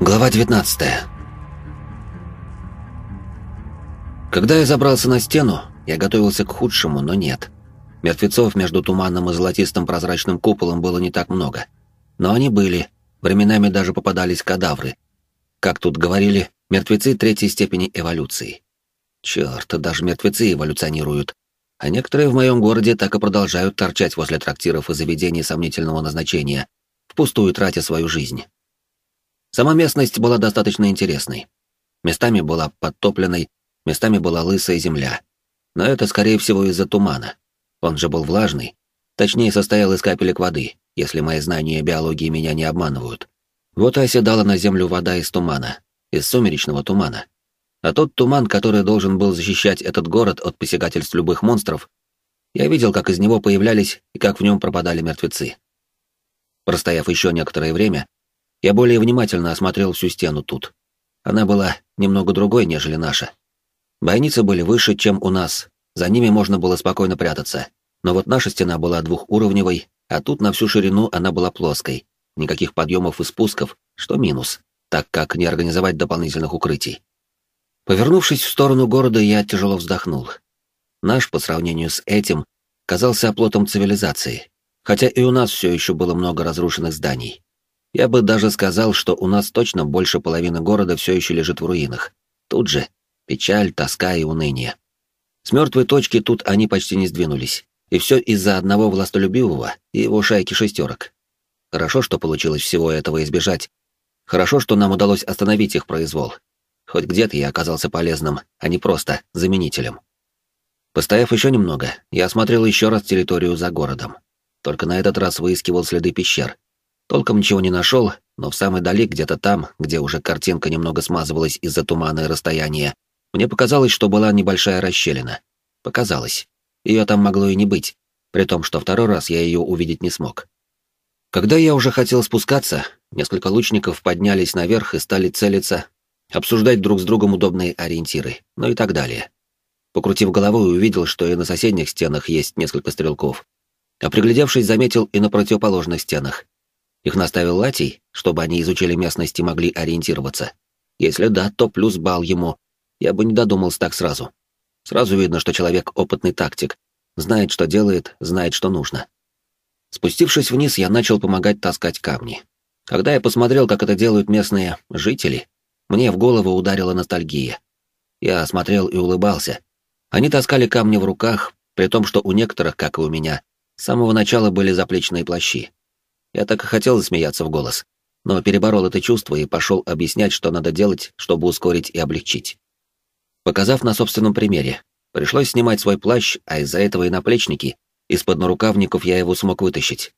Глава 19 Когда я забрался на стену, я готовился к худшему, но нет. Мертвецов между туманным и золотистым прозрачным куполом было не так много. Но они были, временами даже попадались кадавры. Как тут говорили, мертвецы третьей степени эволюции. Черт, даже мертвецы эволюционируют. А некоторые в моем городе так и продолжают торчать возле трактиров и заведений сомнительного назначения, впустую тратя свою жизнь. Сама местность была достаточно интересной. Местами была подтопленной, местами была лысая земля. Но это, скорее всего, из-за тумана. Он же был влажный, точнее, состоял из капелек воды, если мои знания биологии меня не обманывают. Вот и оседала на землю вода из тумана, из сумеречного тумана. А тот туман, который должен был защищать этот город от посягательств любых монстров, я видел, как из него появлялись и как в нем пропадали мертвецы. Простояв еще некоторое время, я более внимательно осмотрел всю стену тут. Она была немного другой, нежели наша. Бойницы были выше, чем у нас, за ними можно было спокойно прятаться. Но вот наша стена была двухуровневой, а тут на всю ширину она была плоской. Никаких подъемов и спусков, что минус, так как не организовать дополнительных укрытий. Повернувшись в сторону города, я тяжело вздохнул. Наш, по сравнению с этим, казался оплотом цивилизации, хотя и у нас все еще было много разрушенных зданий. Я бы даже сказал, что у нас точно больше половины города все еще лежит в руинах. Тут же печаль, тоска и уныние. С мертвой точки тут они почти не сдвинулись. И все из-за одного властолюбивого и его шайки шестерок. Хорошо, что получилось всего этого избежать. Хорошо, что нам удалось остановить их произвол. Хоть где-то я оказался полезным, а не просто заменителем. Постояв еще немного, я осмотрел еще раз территорию за городом. Только на этот раз выискивал следы пещер, Толком ничего не нашел, но в самой дали, где-то там, где уже картинка немного смазывалась из-за тумана и расстояния, мне показалось, что была небольшая расщелина. Показалось. Ее там могло и не быть, при том, что второй раз я ее увидеть не смог. Когда я уже хотел спускаться, несколько лучников поднялись наверх и стали целиться, обсуждать друг с другом удобные ориентиры, ну и так далее. Покрутив головой, увидел, что и на соседних стенах есть несколько стрелков. А приглядевшись, заметил и на противоположных стенах. Их наставил Латий, чтобы они изучили местность и могли ориентироваться. Если да, то плюс бал ему. Я бы не додумался так сразу. Сразу видно, что человек опытный тактик. Знает, что делает, знает, что нужно. Спустившись вниз, я начал помогать таскать камни. Когда я посмотрел, как это делают местные жители, мне в голову ударила ностальгия. Я смотрел и улыбался. Они таскали камни в руках, при том, что у некоторых, как и у меня, с самого начала были заплечные плащи. Я так и хотел засмеяться в голос, но переборол это чувство и пошел объяснять, что надо делать, чтобы ускорить и облегчить. Показав на собственном примере, пришлось снимать свой плащ, а из-за этого и наплечники, из-под нарукавников я его смог вытащить.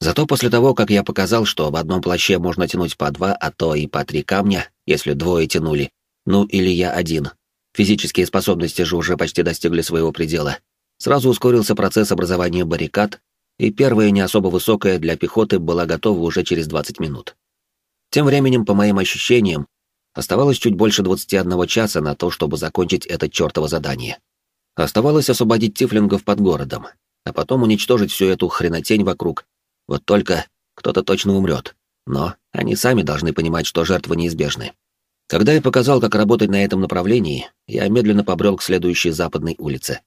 Зато после того, как я показал, что в одном плаще можно тянуть по два, а то и по три камня, если двое тянули, ну или я один, физические способности же уже почти достигли своего предела, сразу ускорился процесс образования баррикад и первая не особо высокая для пехоты была готова уже через 20 минут. Тем временем, по моим ощущениям, оставалось чуть больше 21 часа на то, чтобы закончить это чертово задание. Оставалось освободить тифлингов под городом, а потом уничтожить всю эту хренотень вокруг. Вот только кто-то точно умрет. Но они сами должны понимать, что жертвы неизбежны. Когда я показал, как работать на этом направлении, я медленно побрел к следующей западной улице.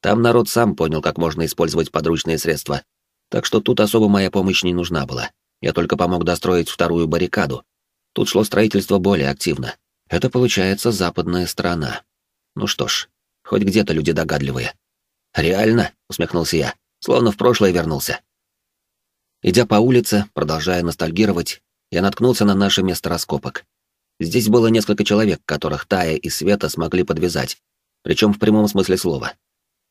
Там народ сам понял, как можно использовать подручные средства. Так что тут особо моя помощь не нужна была. Я только помог достроить вторую баррикаду. Тут шло строительство более активно. Это получается западная сторона. Ну что ж, хоть где-то люди догадливые. «Реально?» — усмехнулся я, словно в прошлое вернулся. Идя по улице, продолжая ностальгировать, я наткнулся на наше место раскопок. Здесь было несколько человек, которых Тая и Света смогли подвязать, причем в прямом смысле слова.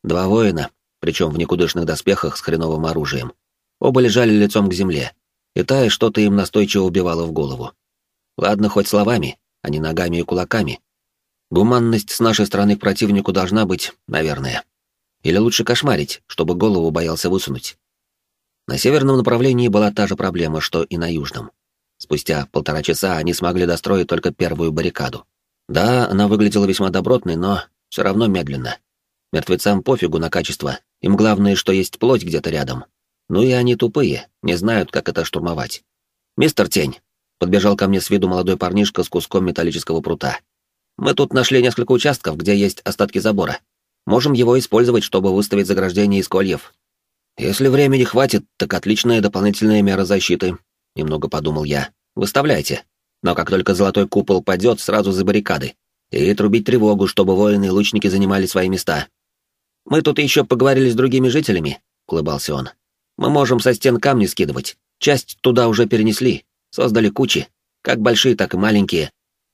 Два воина, причем в никудышных доспехах с хреновым оружием. Оба лежали лицом к земле, и Тая что-то им настойчиво убивала в голову. Ладно, хоть словами, а не ногами и кулаками. Гуманность с нашей стороны к противнику должна быть, наверное. Или лучше кошмарить, чтобы голову боялся высунуть. На северном направлении была та же проблема, что и на южном. Спустя полтора часа они смогли достроить только первую баррикаду. Да, она выглядела весьма добротной, но все равно медленно. Мертвецам пофигу на качество, им главное, что есть плоть где-то рядом. Ну и они тупые, не знают, как это штурмовать. «Мистер Тень!» Подбежал ко мне с виду молодой парнишка с куском металлического прута. «Мы тут нашли несколько участков, где есть остатки забора. Можем его использовать, чтобы выставить заграждение из кольев». «Если времени хватит, так отличная дополнительная мера защиты», — немного подумал я. «Выставляйте. Но как только золотой купол падет, сразу за баррикады. И трубить тревогу, чтобы воины и лучники занимали свои места». «Мы тут еще поговорили с другими жителями», — улыбался он. «Мы можем со стен камни скидывать. Часть туда уже перенесли, Создали кучи, как большие, так и маленькие.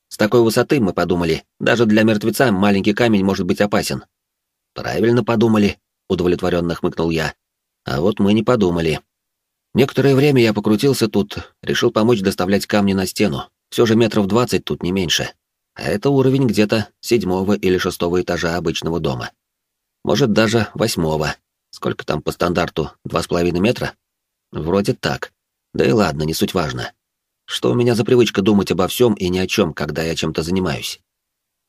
С такой высоты, мы подумали, даже для мертвеца маленький камень может быть опасен. Правильно подумали, удовлетворенно хмыкнул я. А вот мы не подумали. Некоторое время я покрутился тут, решил помочь доставлять камни на стену. Все же метров двадцать тут не меньше. А это уровень где-то седьмого или шестого этажа обычного дома. Может, даже восьмого. Сколько там по стандарту? Два с половиной метра? Вроде так. Да и ладно, не суть важно. Что у меня за привычка думать обо всем и ни о чем, когда я чем-то занимаюсь?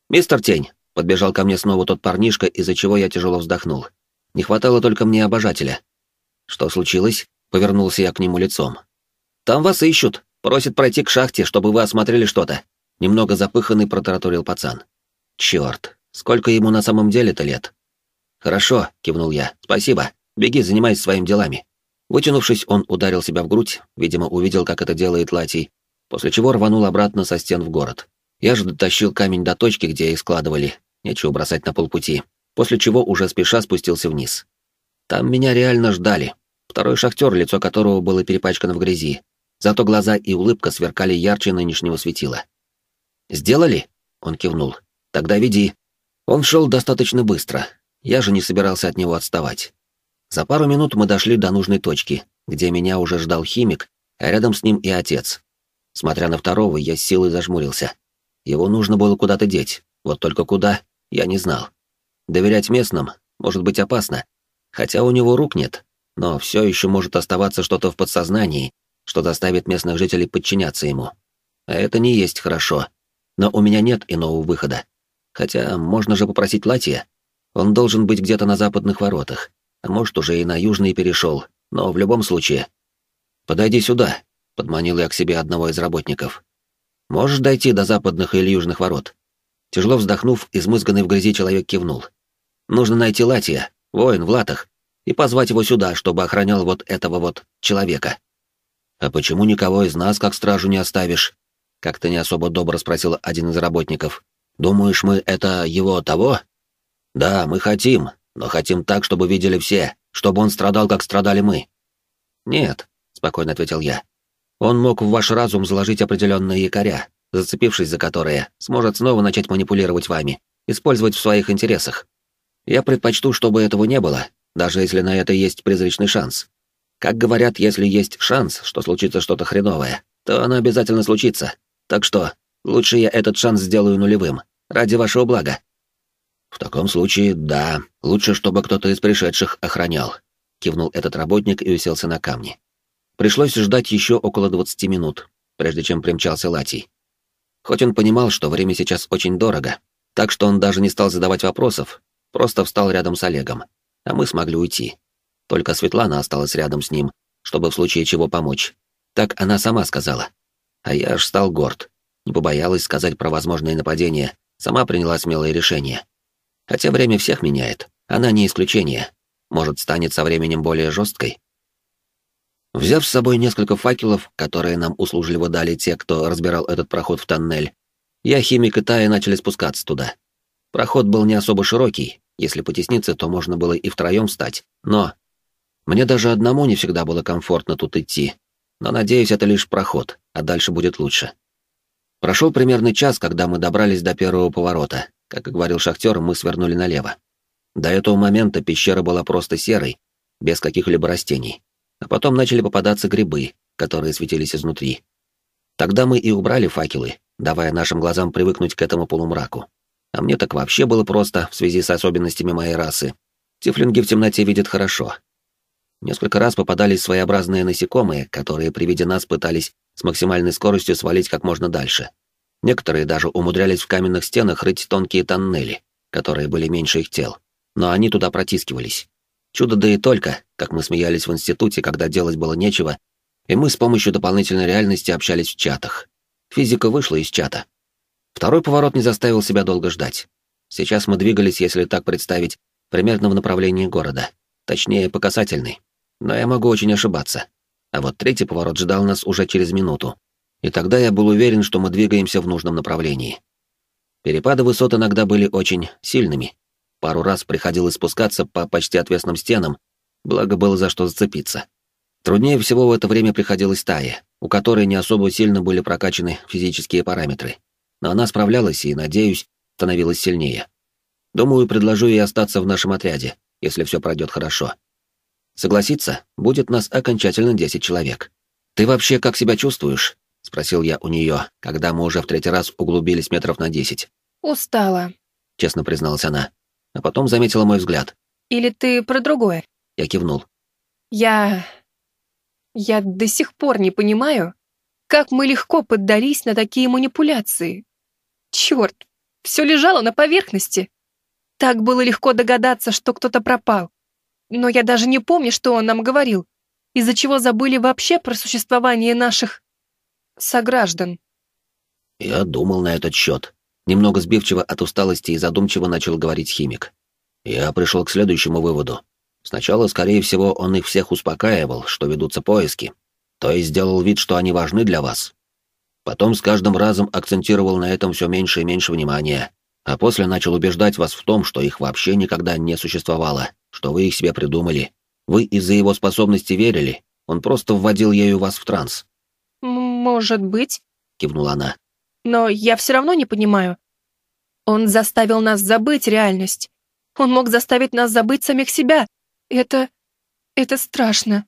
«Мистер Тень!» — подбежал ко мне снова тот парнишка, из-за чего я тяжело вздохнул. Не хватало только мне обожателя. «Что случилось?» — повернулся я к нему лицом. «Там вас ищут. Просят пройти к шахте, чтобы вы осмотрели что-то». Немного запыханный протараторил пацан. «Чёрт, сколько ему на самом деле-то лет?» «Хорошо», — кивнул я. «Спасибо. Беги, занимайся своими делами». Вытянувшись, он ударил себя в грудь, видимо, увидел, как это делает Латий, после чего рванул обратно со стен в город. Я же дотащил камень до точки, где их складывали, нечего бросать на полпути, после чего уже спеша спустился вниз. Там меня реально ждали. Второй шахтер, лицо которого было перепачкано в грязи, зато глаза и улыбка сверкали ярче нынешнего светила. «Сделали?» — он кивнул. «Тогда веди». Он шел достаточно быстро, я же не собирался от него отставать. За пару минут мы дошли до нужной точки, где меня уже ждал химик, а рядом с ним и отец. Смотря на второго, я с силой зажмурился. Его нужно было куда-то деть, вот только куда, я не знал. Доверять местным может быть опасно, хотя у него рук нет, но все еще может оставаться что-то в подсознании, что заставит местных жителей подчиняться ему. А это не есть хорошо. Но у меня нет иного выхода. Хотя можно же попросить Латия. Он должен быть где-то на западных воротах а может, уже и на южный перешел, но в любом случае. «Подойди сюда», — подманил я к себе одного из работников. «Можешь дойти до западных или южных ворот?» Тяжело вздохнув, измызганный в грязи человек кивнул. «Нужно найти Латия, воин в латах, и позвать его сюда, чтобы охранял вот этого вот человека». «А почему никого из нас как стражу не оставишь?» Как-то не особо добро спросил один из работников. «Думаешь, мы это его того?» «Да, мы хотим, но хотим так, чтобы видели все, чтобы он страдал, как страдали мы». «Нет», — спокойно ответил я. «Он мог в ваш разум заложить определенные якоря, зацепившись за которые, сможет снова начать манипулировать вами, использовать в своих интересах. Я предпочту, чтобы этого не было, даже если на это есть призрачный шанс. Как говорят, если есть шанс, что случится что-то хреновое, то оно обязательно случится. Так что, лучше я этот шанс сделаю нулевым, ради вашего блага. «В таком случае, да, лучше, чтобы кто-то из пришедших охранял», — кивнул этот работник и уселся на камни. Пришлось ждать еще около двадцати минут, прежде чем примчался Латий. Хоть он понимал, что время сейчас очень дорого, так что он даже не стал задавать вопросов, просто встал рядом с Олегом, а мы смогли уйти. Только Светлана осталась рядом с ним, чтобы в случае чего помочь. Так она сама сказала. А я аж стал горд. Не побоялась сказать про возможные нападения, сама приняла смелое решение. Хотя время всех меняет, она не исключение. Может, станет со временем более жесткой. Взяв с собой несколько факелов, которые нам услужливо дали те, кто разбирал этот проход в тоннель, я, химик и Тая начали спускаться туда. Проход был не особо широкий, если потесниться, то можно было и втроем встать, но... Мне даже одному не всегда было комфортно тут идти, но, надеюсь, это лишь проход, а дальше будет лучше. Прошел примерно час, когда мы добрались до первого поворота, как и говорил шахтер, мы свернули налево. До этого момента пещера была просто серой, без каких-либо растений. А потом начали попадаться грибы, которые светились изнутри. Тогда мы и убрали факелы, давая нашим глазам привыкнуть к этому полумраку. А мне так вообще было просто в связи с особенностями моей расы. Тифлинги в темноте видят хорошо. Несколько раз попадались своеобразные насекомые, которые при виде нас пытались с максимальной скоростью свалить как можно дальше. Некоторые даже умудрялись в каменных стенах рыть тонкие тоннели, которые были меньше их тел, но они туда протискивались. Чудо да и только, как мы смеялись в институте, когда делать было нечего, и мы с помощью дополнительной реальности общались в чатах. Физика вышла из чата. Второй поворот не заставил себя долго ждать. Сейчас мы двигались, если так представить, примерно в направлении города. Точнее, по касательной. Но я могу очень ошибаться. А вот третий поворот ждал нас уже через минуту. И тогда я был уверен, что мы двигаемся в нужном направлении. Перепады высот иногда были очень сильными. Пару раз приходилось спускаться по почти отвесным стенам, благо было за что зацепиться. Труднее всего в это время приходилось Тае, у которой не особо сильно были прокачаны физические параметры. Но она справлялась и, надеюсь, становилась сильнее. Думаю, предложу ей остаться в нашем отряде, если все пройдет хорошо. Согласиться, будет нас окончательно 10 человек. Ты вообще как себя чувствуешь? Спросил я у нее, когда мы уже в третий раз углубились метров на 10. Устала, честно призналась она, а потом заметила мой взгляд. Или ты про другое? Я кивнул. Я я до сих пор не понимаю, как мы легко поддались на такие манипуляции. Черт, все лежало на поверхности. Так было легко догадаться, что кто-то пропал. Но я даже не помню, что он нам говорил, из-за чего забыли вообще про существование наших сограждан. Я думал на этот счет. Немного сбивчиво от усталости и задумчиво начал говорить химик. Я пришел к следующему выводу. Сначала, скорее всего, он их всех успокаивал, что ведутся поиски, то есть сделал вид, что они важны для вас. Потом с каждым разом акцентировал на этом все меньше и меньше внимания, а после начал убеждать вас в том, что их вообще никогда не существовало, что вы их себе придумали. Вы из-за его способности верили, он просто вводил ею вас в транс. «Может быть», — кивнула она. «Но я все равно не понимаю. Он заставил нас забыть реальность. Он мог заставить нас забыть самих себя. Это... это страшно.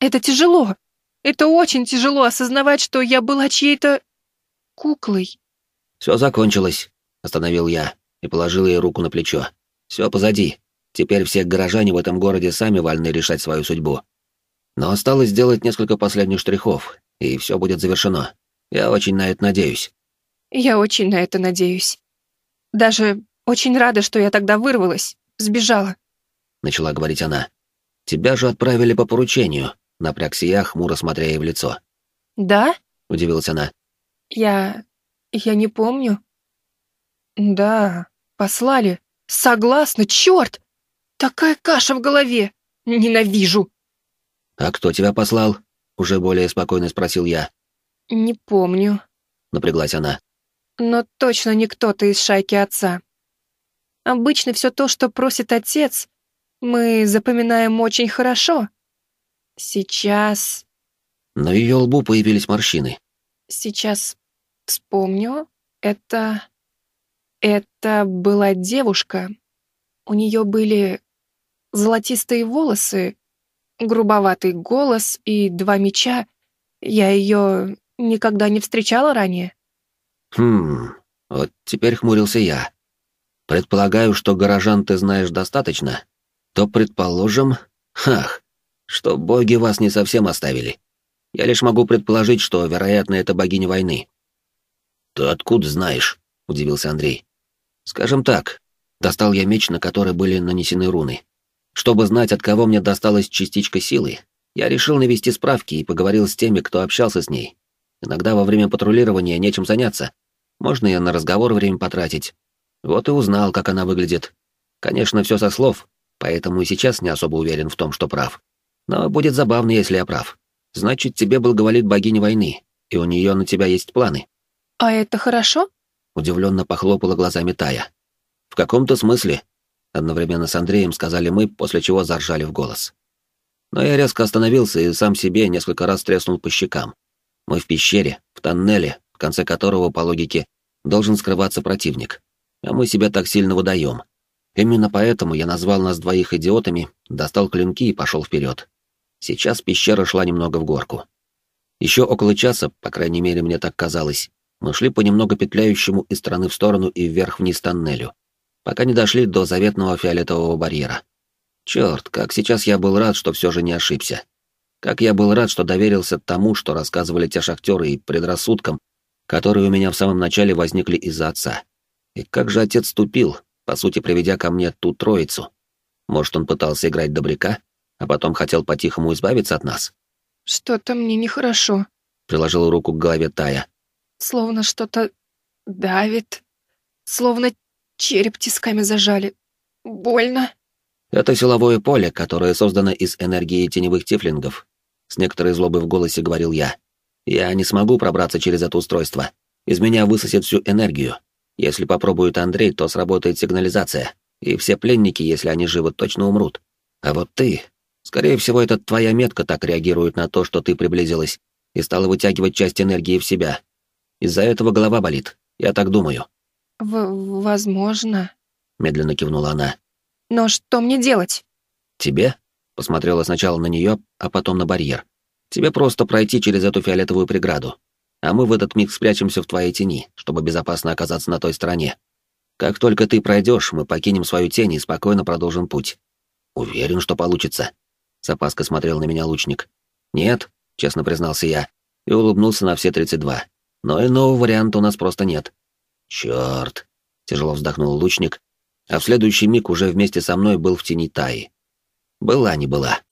Это тяжело. Это очень тяжело осознавать, что я была чьей-то... куклой». «Все закончилось», — остановил я и положил ей руку на плечо. «Все позади. Теперь все горожане в этом городе сами вольны решать свою судьбу. Но осталось сделать несколько последних штрихов, и все будет завершено. Я очень на это надеюсь». «Я очень на это надеюсь. Даже очень рада, что я тогда вырвалась, сбежала», — начала говорить она. «Тебя же отправили по поручению», — напрягся я, хмуро смотря ей в лицо. «Да?» — удивилась она. «Я... я не помню». «Да, послали. Согласна, черт! Такая каша в голове! Ненавижу!» «А кто тебя послал?» — уже более спокойно спросил я. «Не помню», — напряглась она. «Но точно не кто-то из шайки отца. Обычно все то, что просит отец, мы запоминаем очень хорошо. Сейчас...» На ее лбу появились морщины. «Сейчас вспомню. Это... Это была девушка. У нее были золотистые волосы, грубоватый голос и два меча. Я ее никогда не встречала ранее. Хм, вот теперь хмурился я. Предполагаю, что горожан ты знаешь достаточно. То предположим, хах, что боги вас не совсем оставили. Я лишь могу предположить, что, вероятно, это богиня войны. Ты откуда знаешь? удивился Андрей. Скажем так, достал я меч, на который были нанесены руны. Чтобы знать, от кого мне досталась частичка силы, я решил навести справки и поговорил с теми, кто общался с ней. Иногда во время патрулирования нечем заняться. Можно и на разговор время потратить. Вот и узнал, как она выглядит. Конечно, все со слов, поэтому и сейчас не особо уверен в том, что прав. Но будет забавно, если я прав. Значит, тебе благоволит богиня войны, и у нее на тебя есть планы. А это хорошо? Удивленно похлопала глазами Тая. В каком-то смысле, Одновременно с Андреем сказали мы, после чего заржали в голос. Но я резко остановился и сам себе несколько раз треснул по щекам. Мы в пещере, в тоннеле, в конце которого, по логике, должен скрываться противник. А мы себя так сильно выдаем. Именно поэтому я назвал нас двоих идиотами, достал клинки и пошел вперед. Сейчас пещера шла немного в горку. Еще около часа, по крайней мере, мне так казалось, мы шли по немного петляющему из стороны в сторону и вверх-вниз тоннелю пока не дошли до заветного фиолетового барьера. Черт, как сейчас я был рад, что все же не ошибся. Как я был рад, что доверился тому, что рассказывали те шахтеры, и предрассудкам, которые у меня в самом начале возникли из-за отца. И как же отец ступил, по сути, приведя ко мне ту троицу. Может, он пытался играть добряка, а потом хотел по-тихому избавиться от нас? Что-то мне нехорошо. Приложила руку к голове Тая. Словно что-то давит. Словно череп тисками зажали. Больно. Это силовое поле, которое создано из энергии теневых тифлингов. С некоторой злобой в голосе говорил я. Я не смогу пробраться через это устройство. Из меня высосет всю энергию. Если попробует Андрей, то сработает сигнализация. И все пленники, если они живы, точно умрут. А вот ты... Скорее всего, это твоя метка так реагирует на то, что ты приблизилась, и стала вытягивать часть энергии в себя. Из-за этого голова болит. Я так думаю. В возможно. Медленно кивнула она. Но что мне делать? Тебе? Посмотрела сначала на нее, а потом на барьер. Тебе просто пройти через эту фиолетовую преграду. А мы в этот миг спрячемся в твоей тени, чтобы безопасно оказаться на той стороне. Как только ты пройдешь, мы покинем свою тень и спокойно продолжим путь. Уверен, что получится. С опаской смотрел на меня лучник. Нет, честно признался я, и улыбнулся на все тридцать два. Но иного варианта у нас просто нет. Черт! Тяжело вздохнул лучник, а в следующий миг уже вместе со мной был в тени Таи. Была не была.